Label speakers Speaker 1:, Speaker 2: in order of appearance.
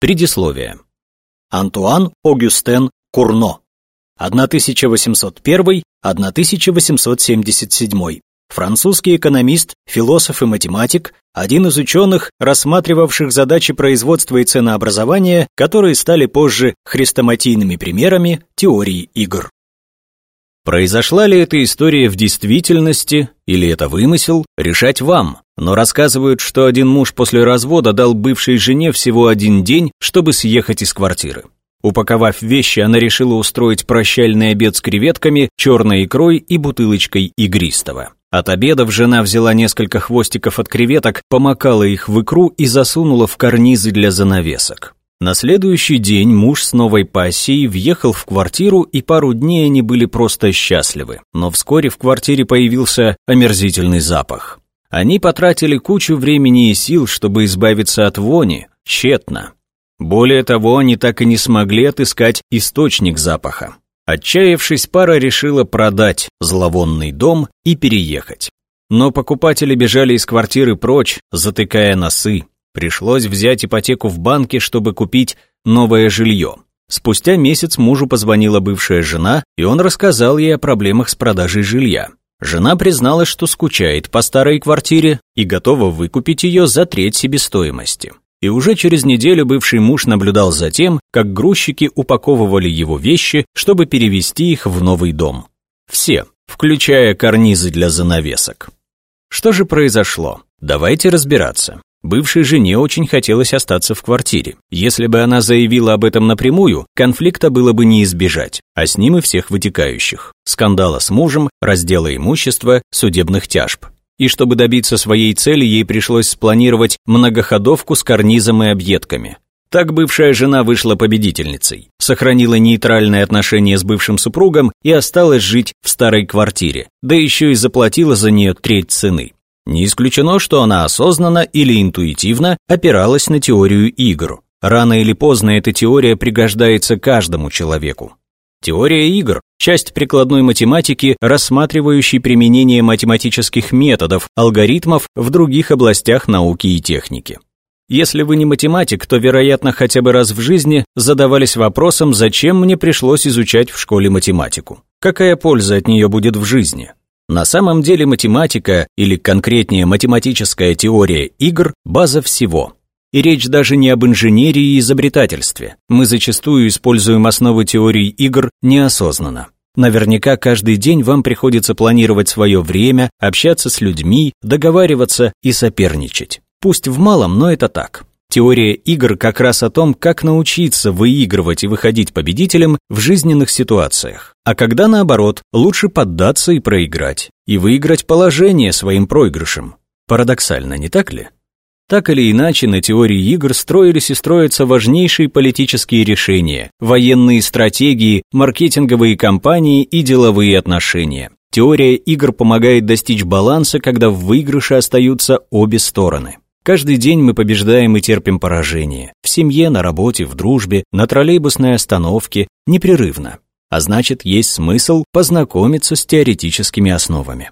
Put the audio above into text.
Speaker 1: Предисловие. Антуан Огюстен Курно. 1801-1877. Французский экономист, философ и математик, один из ученых, рассматривавших задачи производства и ценообразования, которые стали позже хрестоматийными примерами теории игр. Произошла ли эта история в действительности, или это вымысел, решать вам. Но рассказывают, что один муж после развода дал бывшей жене всего один день, чтобы съехать из квартиры. Упаковав вещи, она решила устроить прощальный обед с креветками, черной икрой и бутылочкой игристого. От обедов жена взяла несколько хвостиков от креветок, помакала их в икру и засунула в карнизы для занавесок. На следующий день муж с новой пассией въехал в квартиру, и пару дней они были просто счастливы. Но вскоре в квартире появился омерзительный запах. Они потратили кучу времени и сил, чтобы избавиться от вони, тщетно. Более того, они так и не смогли отыскать источник запаха. Отчаявшись, пара решила продать зловонный дом и переехать. Но покупатели бежали из квартиры прочь, затыкая носы. Пришлось взять ипотеку в банке, чтобы купить новое жилье. Спустя месяц мужу позвонила бывшая жена, и он рассказал ей о проблемах с продажей жилья. Жена призналась, что скучает по старой квартире и готова выкупить ее за треть себестоимости. И уже через неделю бывший муж наблюдал за тем, как грузчики упаковывали его вещи, чтобы перевезти их в новый дом. Все, включая карнизы для занавесок. Что же произошло? Давайте разбираться. Бывшей жене очень хотелось остаться в квартире. Если бы она заявила об этом напрямую, конфликта было бы не избежать, а с ним и всех вытекающих. Скандала с мужем, раздела имущества, судебных тяжб. И чтобы добиться своей цели, ей пришлось спланировать многоходовку с карнизом и объедками. Так бывшая жена вышла победительницей, сохранила нейтральные отношения с бывшим супругом и осталась жить в старой квартире, да еще и заплатила за нее треть цены. Не исключено, что она осознанно или интуитивно опиралась на теорию игр. Рано или поздно эта теория пригождается каждому человеку. Теория игр – часть прикладной математики, рассматривающей применение математических методов, алгоритмов в других областях науки и техники. Если вы не математик, то, вероятно, хотя бы раз в жизни задавались вопросом, зачем мне пришлось изучать в школе математику. Какая польза от нее будет в жизни? На самом деле математика, или конкретнее математическая теория игр, база всего. И речь даже не об инженерии и изобретательстве. Мы зачастую используем основы теории игр неосознанно. Наверняка каждый день вам приходится планировать свое время, общаться с людьми, договариваться и соперничать. Пусть в малом, но это так. Теория игр как раз о том, как научиться выигрывать и выходить победителем в жизненных ситуациях. А когда наоборот, лучше поддаться и проиграть, и выиграть положение своим проигрышем. Парадоксально, не так ли? Так или иначе, на теории игр строились и строятся важнейшие политические решения, военные стратегии, маркетинговые кампании и деловые отношения. Теория игр помогает достичь баланса, когда в выигрыше остаются обе стороны. Каждый день мы побеждаем и терпим поражение. В семье, на работе, в дружбе, на троллейбусной остановке, непрерывно. А значит, есть смысл познакомиться с теоретическими основами.